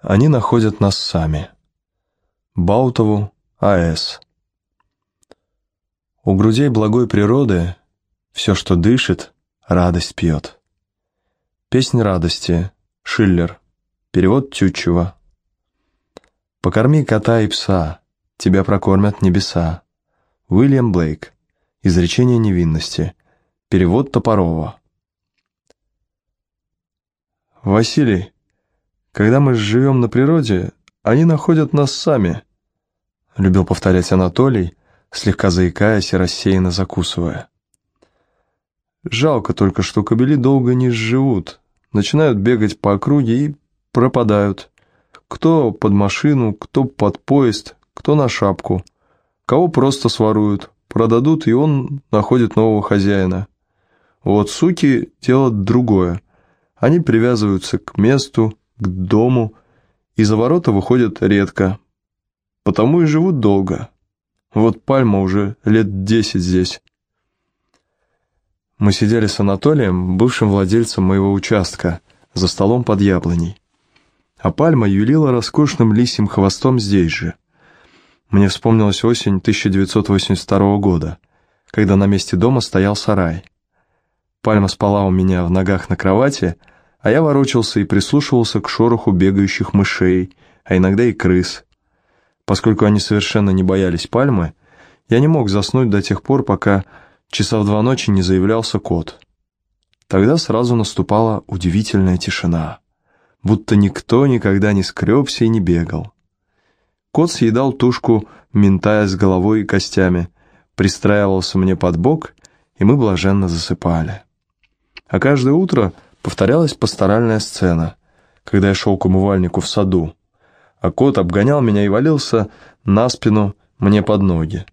Они находят нас сами. Баутову, А.С. У грудей благой природы все, что дышит, радость пьет. Песнь радости. Шиллер. Перевод Тютчева. «Покорми кота и пса, тебя прокормят небеса». Уильям Блейк. Изречение невинности. Перевод Топорова. Василий, когда мы живем на природе, они находят нас сами, любил повторять Анатолий, слегка заикаясь и рассеянно закусывая. Жалко только, что кобели долго не живут, начинают бегать по округе и пропадают. Кто под машину, кто под поезд, кто на шапку. Кого просто своруют, продадут, и он находит нового хозяина. Вот суки делают другое. Они привязываются к месту, к дому, и за ворота выходят редко. Потому и живут долго. Вот пальма уже лет десять здесь. Мы сидели с Анатолием, бывшим владельцем моего участка, за столом под яблоней. А пальма юлила роскошным лисьим хвостом здесь же. Мне вспомнилась осень 1982 года, когда на месте дома стоял сарай. Пальма спала у меня в ногах на кровати, а я ворочался и прислушивался к шороху бегающих мышей, а иногда и крыс. Поскольку они совершенно не боялись пальмы, я не мог заснуть до тех пор, пока Часа в два ночи не заявлялся кот. Тогда сразу наступала удивительная тишина, будто никто никогда не скребся и не бегал. Кот съедал тушку, ментая с головой и костями, пристраивался мне под бок, и мы блаженно засыпали. А каждое утро повторялась пасторальная сцена, когда я шел к умывальнику в саду, а кот обгонял меня и валился на спину мне под ноги.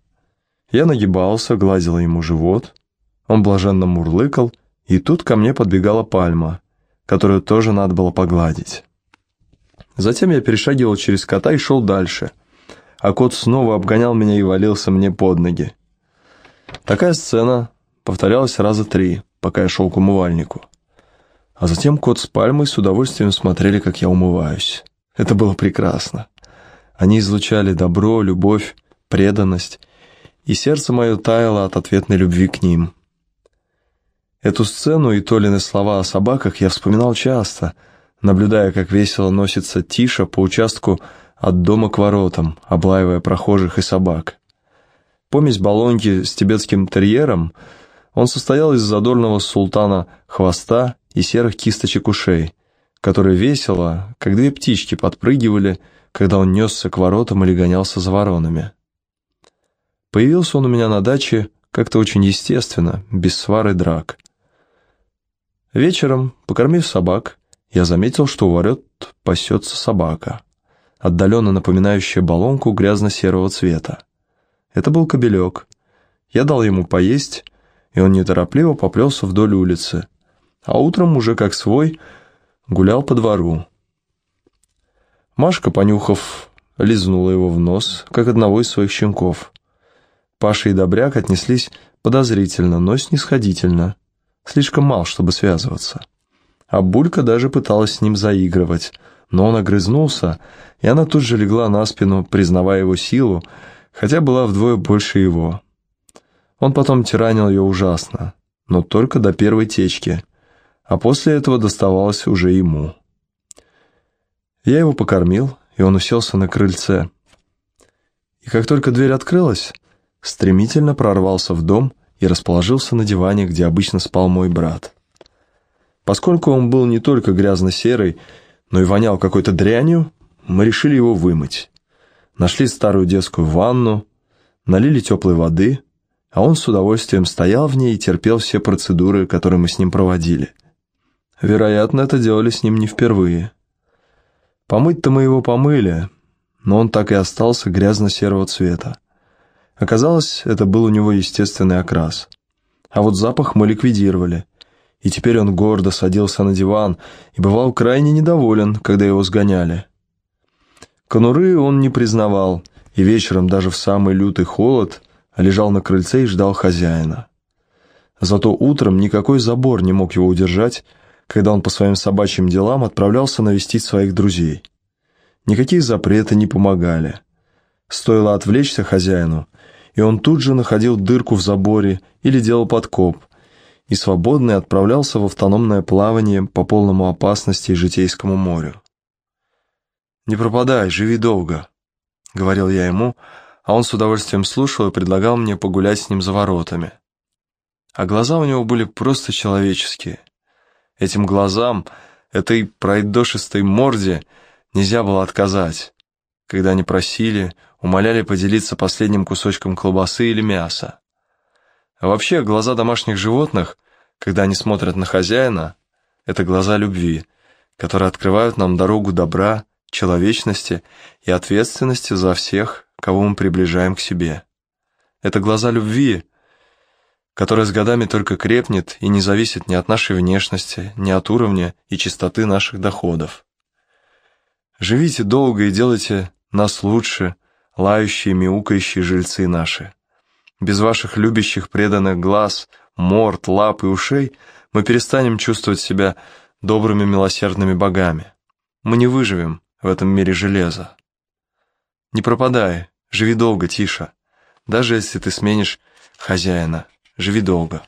Я нагибался, гладила ему живот, он блаженно мурлыкал, и тут ко мне подбегала пальма, которую тоже надо было погладить. Затем я перешагивал через кота и шел дальше, а кот снова обгонял меня и валился мне под ноги. Такая сцена повторялась раза три, пока я шел к умывальнику. А затем кот с пальмой с удовольствием смотрели, как я умываюсь. Это было прекрасно. Они излучали добро, любовь, преданность и сердце мое таяло от ответной любви к ним. Эту сцену и Толины слова о собаках я вспоминал часто, наблюдая, как весело носится Тиша по участку от дома к воротам, облаивая прохожих и собак. Помесь балонки с тибетским терьером, он состоял из задорного султана хвоста и серых кисточек ушей, которые весело, как две птички, подпрыгивали, когда он несся к воротам или гонялся за воронами. Появился он у меня на даче как-то очень естественно, без свары драк. Вечером, покормив собак, я заметил, что у ворот пасется собака, отдаленно напоминающая баллонку грязно-серого цвета. Это был кобелек. Я дал ему поесть, и он неторопливо поплелся вдоль улицы, а утром уже как свой гулял по двору. Машка, понюхав, лизнула его в нос, как одного из своих щенков. Паша и Добряк отнеслись подозрительно, но снисходительно. Слишком мал, чтобы связываться. А Булька даже пыталась с ним заигрывать, но он огрызнулся, и она тут же легла на спину, признавая его силу, хотя была вдвое больше его. Он потом тиранил ее ужасно, но только до первой течки, а после этого доставалось уже ему. Я его покормил, и он уселся на крыльце. И как только дверь открылась, стремительно прорвался в дом и расположился на диване, где обычно спал мой брат. Поскольку он был не только грязно-серый, но и вонял какой-то дрянью, мы решили его вымыть. Нашли старую детскую ванну, налили теплой воды, а он с удовольствием стоял в ней и терпел все процедуры, которые мы с ним проводили. Вероятно, это делали с ним не впервые. Помыть-то мы его помыли, но он так и остался грязно-серого цвета. Оказалось, это был у него естественный окрас. А вот запах мы ликвидировали. И теперь он гордо садился на диван и бывал крайне недоволен, когда его сгоняли. Конуры он не признавал, и вечером даже в самый лютый холод лежал на крыльце и ждал хозяина. Зато утром никакой забор не мог его удержать, когда он по своим собачьим делам отправлялся навестить своих друзей. Никакие запреты не помогали. Стоило отвлечься хозяину, и он тут же находил дырку в заборе или делал подкоп, и свободный отправлялся в автономное плавание по полному опасности и житейскому морю. «Не пропадай, живи долго», — говорил я ему, а он с удовольствием слушал и предлагал мне погулять с ним за воротами. А глаза у него были просто человеческие. Этим глазам, этой пройдошистой морде нельзя было отказать, когда они просили, умоляли поделиться последним кусочком колбасы или мяса. А вообще, глаза домашних животных, когда они смотрят на хозяина, это глаза любви, которые открывают нам дорогу добра, человечности и ответственности за всех, кого мы приближаем к себе. Это глаза любви, которая с годами только крепнет и не зависит ни от нашей внешности, ни от уровня и чистоты наших доходов. Живите долго и делайте нас лучше, лающие, мяукающие жильцы наши. Без ваших любящих преданных глаз, морд, лап и ушей мы перестанем чувствовать себя добрыми милосердными богами. Мы не выживем, в этом мире железа. Не пропадай, живи долго, Тиша. Даже если ты сменишь хозяина, живи долго.